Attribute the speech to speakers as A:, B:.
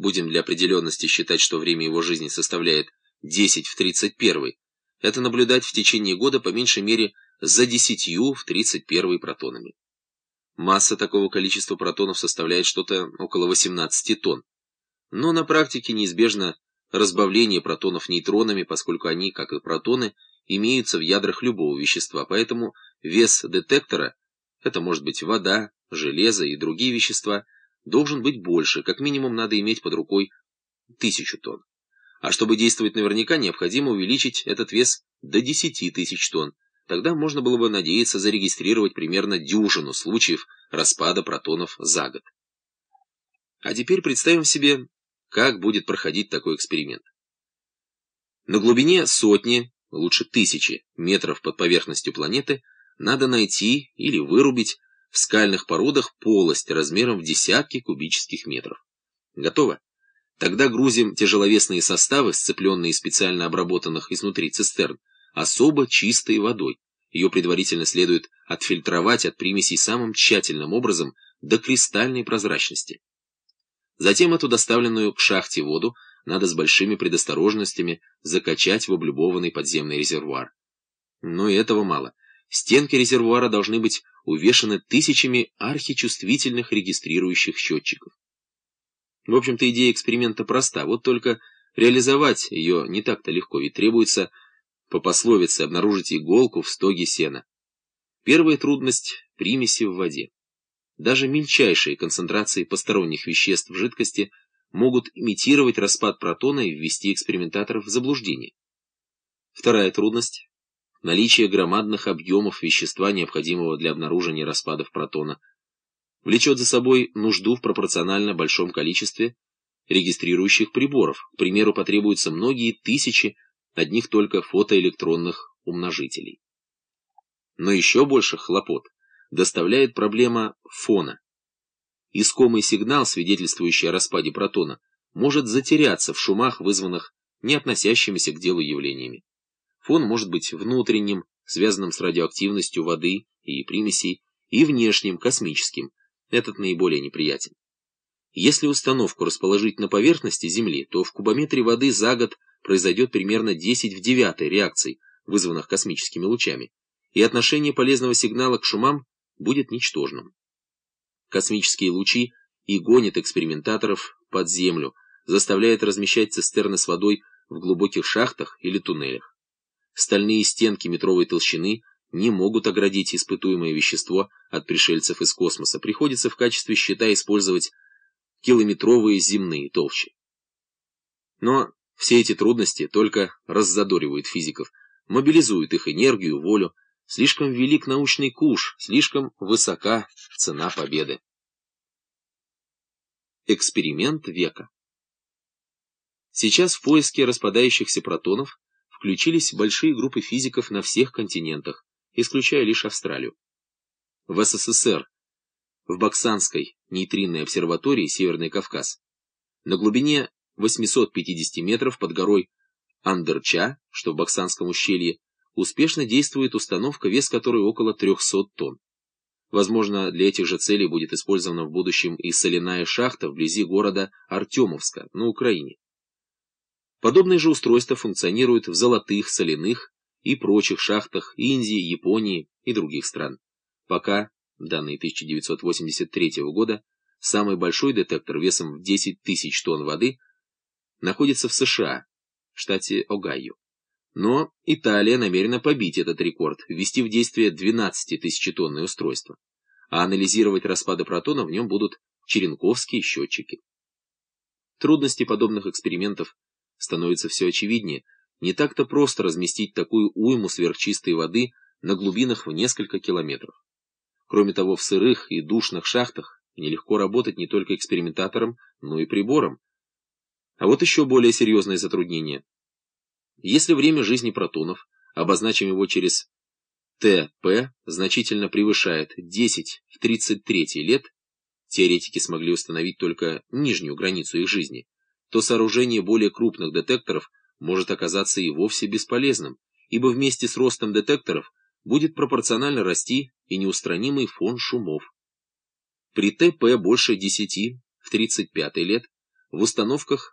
A: будем для определенности считать, что время его жизни составляет 10 в 31, это наблюдать в течение года по меньшей мере за 10 в 31 протонами. Масса такого количества протонов составляет что-то около 18 тонн. Но на практике неизбежно разбавление протонов нейтронами, поскольку они, как и протоны, имеются в ядрах любого вещества, поэтому вес детектора, это может быть вода, железо и другие вещества, должен быть больше, как минимум надо иметь под рукой тысячу тонн. А чтобы действовать наверняка, необходимо увеличить этот вес до 10 тысяч тонн. Тогда можно было бы надеяться зарегистрировать примерно дюжину случаев распада протонов за год. А теперь представим себе, как будет проходить такой эксперимент. На глубине сотни, лучше тысячи метров под поверхностью планеты надо найти или вырубить в скальных породах полость размером в десятки кубических метров. Готово? Тогда грузим тяжеловесные составы, сцепленные из специально обработанных изнутри цистерн, особо чистой водой. Ее предварительно следует отфильтровать от примесей самым тщательным образом до кристальной прозрачности. Затем эту доставленную к шахте воду надо с большими предосторожностями закачать в облюбованный подземный резервуар. Но и этого мало. Стенки резервуара должны быть увешаны тысячами архичувствительных регистрирующих счетчиков. В общем-то, идея эксперимента проста, вот только реализовать ее не так-то легко, ведь требуется по пословице обнаружить иголку в стоге сена. Первая трудность – примеси в воде. Даже мельчайшие концентрации посторонних веществ в жидкости могут имитировать распад протона и ввести экспериментаторов в заблуждение. Вторая трудность наличие громадных объемов вещества, необходимого для обнаружения распадов протона, влечет за собой нужду в пропорционально большом количестве регистрирующих приборов. К примеру, потребуются многие тысячи одних только фотоэлектронных умножителей. Но еще больше хлопот доставляет проблема фона. Искомый сигнал, свидетельствующий о распаде протона, может затеряться в шумах, вызванных не относящимися к делу явлениями. Фон может быть внутренним, связанным с радиоактивностью воды и примесей, и внешним, космическим. Этот наиболее неприятен. Если установку расположить на поверхности Земли, то в кубометре воды за год произойдет примерно 10 в 9 реакций, вызванных космическими лучами, и отношение полезного сигнала к шумам будет ничтожным. Космические лучи и гонят экспериментаторов под Землю, заставляют размещать цистерны с водой в глубоких шахтах или туннелях. Стальные стенки метровой толщины не могут оградить испытуемое вещество от пришельцев из космоса. Приходится в качестве щита использовать километровые земные толщи. Но все эти трудности только раззадоривают физиков, мобилизуют их энергию, волю. Слишком велик научный куш, слишком высока цена победы. Эксперимент века Сейчас в поиске распадающихся протонов включились большие группы физиков на всех континентах, исключая лишь Австралию. В СССР, в Баксанской нейтринной обсерватории Северный Кавказ, на глубине 850 метров под горой Андерча, что в Баксанском ущелье, успешно действует установка, вес которой около 300 тонн. Возможно, для этих же целей будет использована в будущем и соляная шахта вблизи города Артемовска на Украине. Подобные же устройства функционируют в золотых, соляных и прочих шахтах Индии, Японии и других стран. Пока, данные 1983 года, самый большой детектор весом в 10 тысяч тонн воды находится в США, штате Огайо. Но Италия намерена побить этот рекорд, ввести в действие 12-тысячетонное устройство, а анализировать распады протонов в нем будут черенковские счетчики. Трудности подобных экспериментов становится все очевиднее. Не так-то просто разместить такую уйму сверхчистой воды на глубинах в несколько километров. Кроме того, в сырых и душных шахтах нелегко работать не только экспериментатором, но и прибором. А вот еще более серьезное затруднение. Если время жизни протонов, обозначим его через ТП, значительно превышает 10 в 33 лет, теоретики смогли установить только нижнюю границу их жизни, то сооружение более крупных детекторов может оказаться и вовсе бесполезным, ибо вместе с ростом детекторов будет пропорционально расти и неустранимый фон шумов. При ТП больше 10 в 35 лет в установках